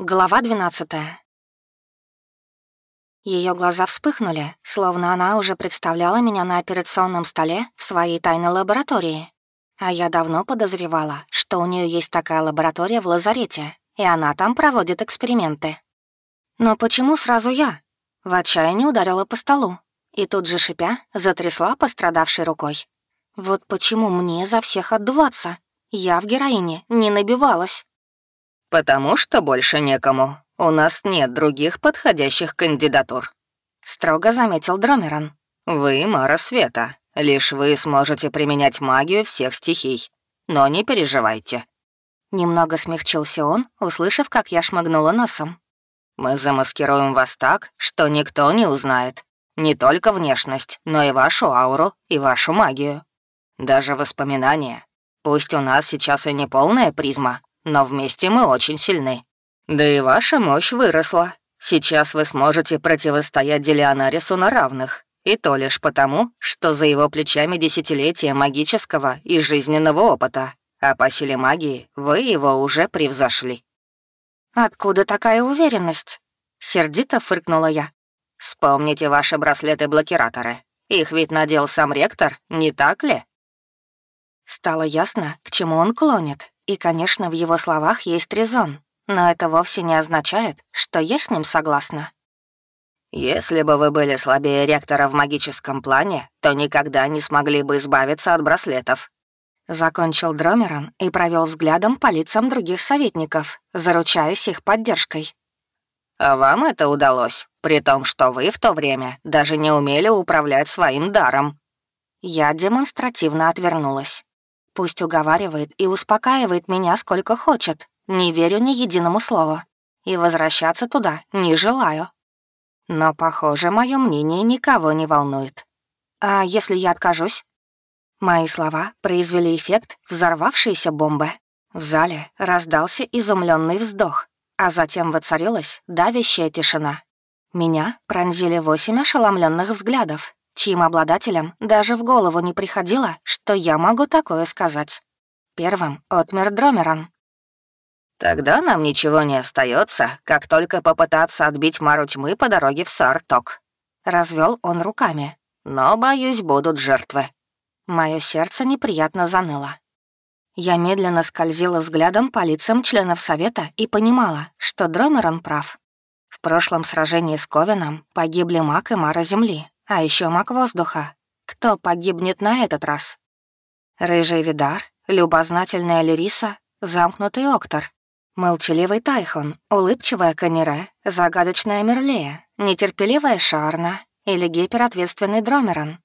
Глава 12 Ее глаза вспыхнули, словно она уже представляла меня на операционном столе в своей тайной лаборатории. А я давно подозревала, что у нее есть такая лаборатория в лазарете, и она там проводит эксперименты. Но почему сразу я? В отчаянии ударила по столу и тут же шипя затрясла пострадавшей рукой. Вот почему мне за всех отдуваться? Я в героине не набивалась. «Потому что больше некому. У нас нет других подходящих кандидатур», — строго заметил Дромерон. «Вы Мара Света. Лишь вы сможете применять магию всех стихий. Но не переживайте». Немного смягчился он, услышав, как я шмыгнула носом. «Мы замаскируем вас так, что никто не узнает. Не только внешность, но и вашу ауру и вашу магию. Даже воспоминания. Пусть у нас сейчас и не полная призма, но вместе мы очень сильны. Да и ваша мощь выросла. Сейчас вы сможете противостоять Делионарису на равных, и то лишь потому, что за его плечами десятилетия магического и жизненного опыта, а по силе магии вы его уже превзошли». «Откуда такая уверенность?» — сердито фыркнула я. «Вспомните ваши браслеты-блокираторы. Их ведь надел сам ректор, не так ли?» Стало ясно, к чему он клонит, и, конечно, в его словах есть резон, но это вовсе не означает, что я с ним согласна. «Если бы вы были слабее ректора в магическом плане, то никогда не смогли бы избавиться от браслетов». Закончил Дромерон и провел взглядом по лицам других советников, заручаясь их поддержкой. «А вам это удалось, при том, что вы в то время даже не умели управлять своим даром». Я демонстративно отвернулась. Пусть уговаривает и успокаивает меня сколько хочет. Не верю ни единому слову. И возвращаться туда не желаю. Но, похоже, мое мнение никого не волнует. А если я откажусь? Мои слова произвели эффект взорвавшейся бомбы. В зале раздался изумленный вздох, а затем воцарилась давящая тишина. Меня пронзили восемь ошеломленных взглядов, чьим обладателям даже в голову не приходило, что я могу такое сказать. Первым отмер Дромерон. «Тогда нам ничего не остается, как только попытаться отбить Мару тьмы по дороге в Сарток». Развел он руками. «Но, боюсь, будут жертвы». Мое сердце неприятно заныло. Я медленно скользила взглядом по лицам членов Совета и понимала, что Дромерон прав. В прошлом сражении с Ковином погибли маг и Мара Земли, а еще маг воздуха. Кто погибнет на этот раз? Рыжий Видар, любознательная Лириса, замкнутый Октор, молчаливый Тайхон, улыбчивая Канере, загадочная Мерлея, нетерпеливая Шарна или гиперответственный Дромерон.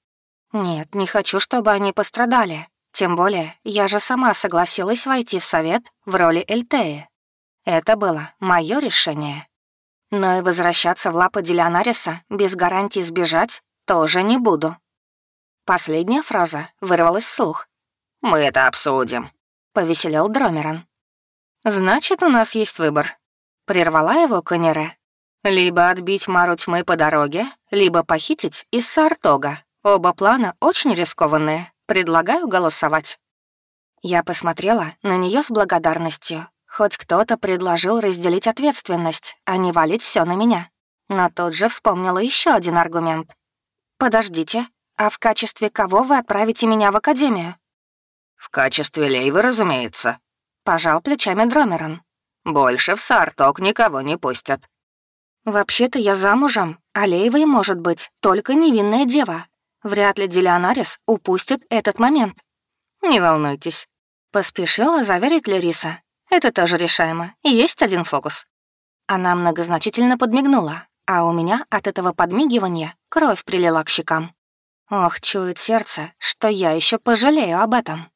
Нет, не хочу, чтобы они пострадали. Тем более, я же сама согласилась войти в совет в роли Эльтеи. Это было мое решение. Но и возвращаться в лапы Делионариса без гарантии сбежать тоже не буду». Последняя фраза вырвалась вслух. «Мы это обсудим», — повеселел Дромерон. «Значит, у нас есть выбор». Прервала его Конере. «Либо отбить Мару тьмы по дороге, либо похитить из Сартога. Оба плана очень рискованные. Предлагаю голосовать». Я посмотрела на нее с благодарностью. Хоть кто-то предложил разделить ответственность, а не валить все на меня. Но тут же вспомнила еще один аргумент. «Подождите, а в качестве кого вы отправите меня в академию?» «В качестве Лейвы, разумеется», — пожал плечами Дромерон. «Больше в Сарток никого не пустят». «Вообще-то я замужем, а Лейвой может быть только невинная дева. Вряд ли Делионарис упустит этот момент». «Не волнуйтесь», — поспешила заверить Лериса. «Это тоже решаемо. Есть один фокус». Она многозначительно подмигнула, а у меня от этого подмигивания кровь прилила к щекам. Ох, чует сердце, что я еще пожалею об этом.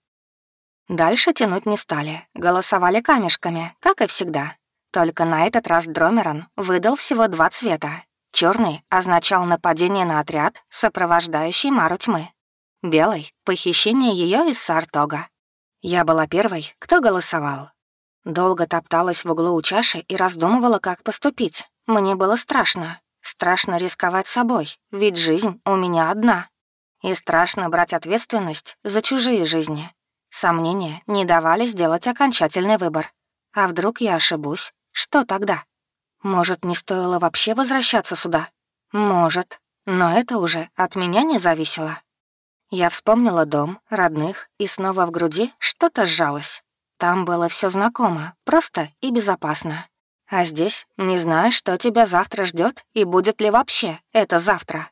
Дальше тянуть не стали, голосовали камешками, как и всегда. Только на этот раз Дромерон выдал всего два цвета. Черный означал нападение на отряд, сопровождающий Мару тьмы. Белый — похищение ее из Сартога. Я была первой, кто голосовал. Долго топталась в углу у чаши и раздумывала, как поступить. Мне было страшно. Страшно рисковать собой, ведь жизнь у меня одна. И страшно брать ответственность за чужие жизни. Сомнения не давали сделать окончательный выбор. А вдруг я ошибусь? что тогда? Может, не стоило вообще возвращаться сюда? Может, но это уже от меня не зависело. Я вспомнила дом, родных, и снова в груди что-то сжалось. Там было все знакомо, просто и безопасно. А здесь не знаешь, что тебя завтра ждет и будет ли вообще это завтра.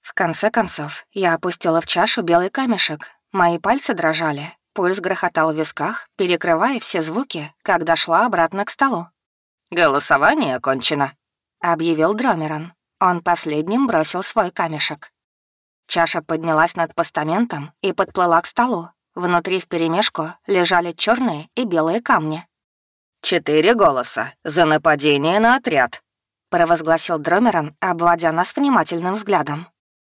В конце концов, я опустила в чашу белый камешек. Мои пальцы дрожали, пульс грохотал в висках, перекрывая все звуки, когда шла обратно к столу. «Голосование окончено», — объявил Дромерон. Он последним бросил свой камешек. Чаша поднялась над постаментом и подплыла к столу. Внутри вперемешку лежали черные и белые камни. «Четыре голоса за нападение на отряд», — провозгласил Дромерон, обводя нас внимательным взглядом.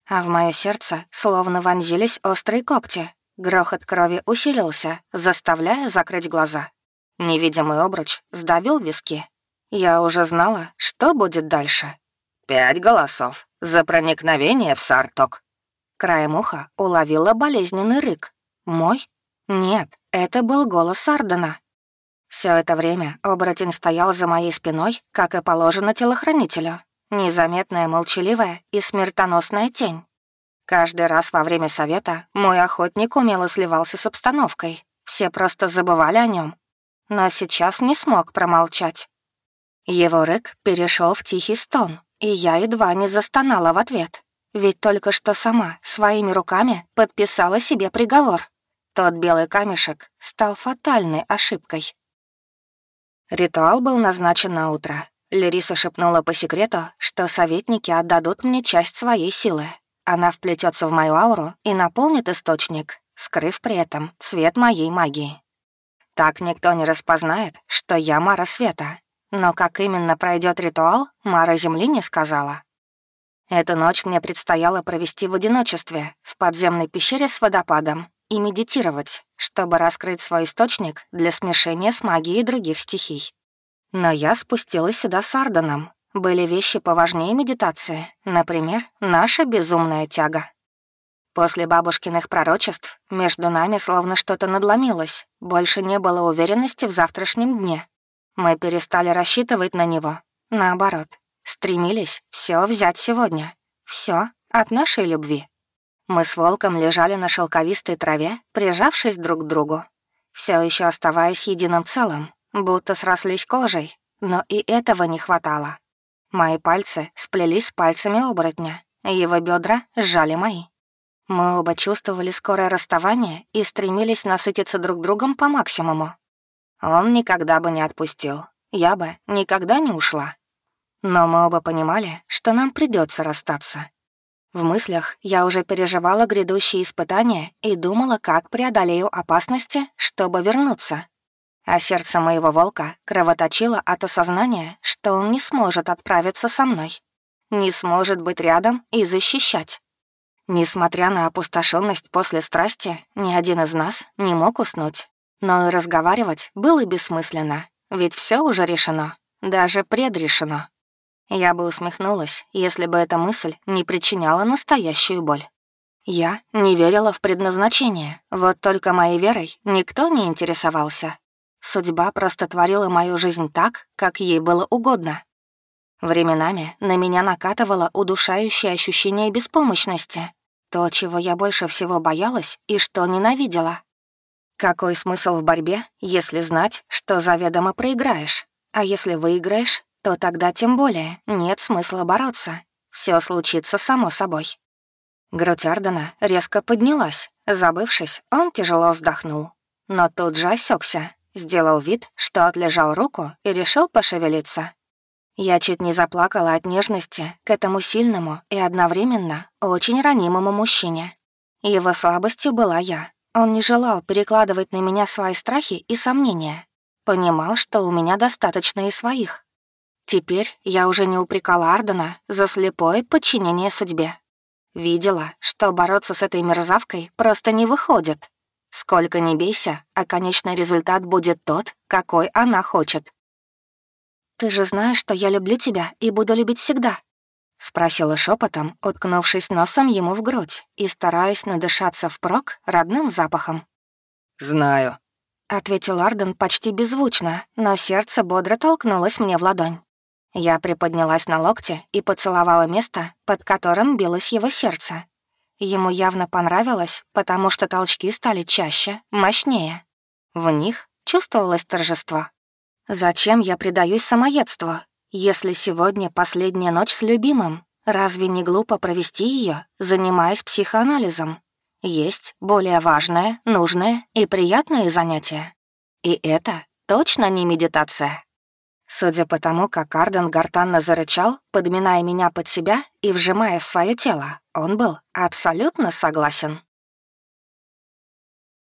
А в мое сердце словно вонзились острые когти. Грохот крови усилился, заставляя закрыть глаза. Невидимый обруч сдавил виски. Я уже знала, что будет дальше. «Пять голосов за проникновение в Сарток», Краем уха уловила болезненный рык. «Мой? Нет, это был голос Ардена. Все это время оборотень стоял за моей спиной, как и положено телохранителю. Незаметная, молчаливая и смертоносная тень. Каждый раз во время совета мой охотник умело сливался с обстановкой. Все просто забывали о нем. Но сейчас не смог промолчать. Его рык перешел в тихий стон, и я едва не застонала в ответ. Ведь только что сама своими руками подписала себе приговор. Тот белый камешек стал фатальной ошибкой. Ритуал был назначен на утро. Лериса шепнула по секрету, что советники отдадут мне часть своей силы. Она вплетется в мою ауру и наполнит источник, скрыв при этом цвет моей магии. Так никто не распознает, что я Мара Света. Но как именно пройдет ритуал, Мара Земли не сказала. Эту ночь мне предстояло провести в одиночестве, в подземной пещере с водопадом, и медитировать, чтобы раскрыть свой источник для смешения с магией других стихий. Но я спустилась сюда с Арданом. Были вещи поважнее медитации, например, наша безумная тяга. После бабушкиных пророчеств между нами словно что-то надломилось, больше не было уверенности в завтрашнем дне. Мы перестали рассчитывать на него. Наоборот, стремились все взять сегодня. Все от нашей любви. Мы с волком лежали на шелковистой траве, прижавшись друг к другу. Все еще оставаясь единым целым, будто срослись кожей, но и этого не хватало. Мои пальцы сплелись с пальцами оборотня, его бедра сжали мои. Мы оба чувствовали скорое расставание и стремились насытиться друг другом по максимуму. Он никогда бы не отпустил, я бы никогда не ушла. Но мы оба понимали, что нам придется расстаться. В мыслях я уже переживала грядущие испытания и думала, как преодолею опасности, чтобы вернуться. А сердце моего волка кровоточило от осознания, что он не сможет отправиться со мной. Не сможет быть рядом и защищать. Несмотря на опустошенность после страсти, ни один из нас не мог уснуть. Но и разговаривать было бессмысленно, ведь все уже решено, даже предрешено. Я бы усмехнулась, если бы эта мысль не причиняла настоящую боль. Я не верила в предназначение, вот только моей верой никто не интересовался. Судьба просто творила мою жизнь так, как ей было угодно. Временами на меня накатывало удушающее ощущение беспомощности, то, чего я больше всего боялась и что ненавидела. Какой смысл в борьбе, если знать, что заведомо проиграешь? А если выиграешь, то тогда тем более нет смысла бороться. Все случится само собой. Грудь Ардена резко поднялась. Забывшись, он тяжело вздохнул. Но тут же осекся, сделал вид, что отлежал руку и решил пошевелиться. Я чуть не заплакала от нежности к этому сильному и одновременно очень ранимому мужчине. Его слабостью была я. Он не желал перекладывать на меня свои страхи и сомнения. Понимал, что у меня достаточно и своих. Теперь я уже не упрекала Ардена за слепое подчинение судьбе. Видела, что бороться с этой мерзавкой просто не выходит. Сколько ни бейся, а конечный результат будет тот, какой она хочет. «Ты же знаешь, что я люблю тебя и буду любить всегда», — спросила шепотом, уткнувшись носом ему в грудь и стараясь надышаться впрок родным запахом. «Знаю», ответил Арден почти беззвучно, но сердце бодро толкнулось мне в ладонь. Я приподнялась на локте и поцеловала место, под которым билось его сердце. Ему явно понравилось, потому что толчки стали чаще, мощнее. В них чувствовалось торжество. Зачем я предаюсь самоедству, если сегодня последняя ночь с любимым? Разве не глупо провести ее, занимаясь психоанализом? Есть более важное, нужное и приятное занятие. И это точно не медитация. Судя по тому, как Карден гортанно зарычал, подминая меня под себя и вжимая в свое тело, он был абсолютно согласен.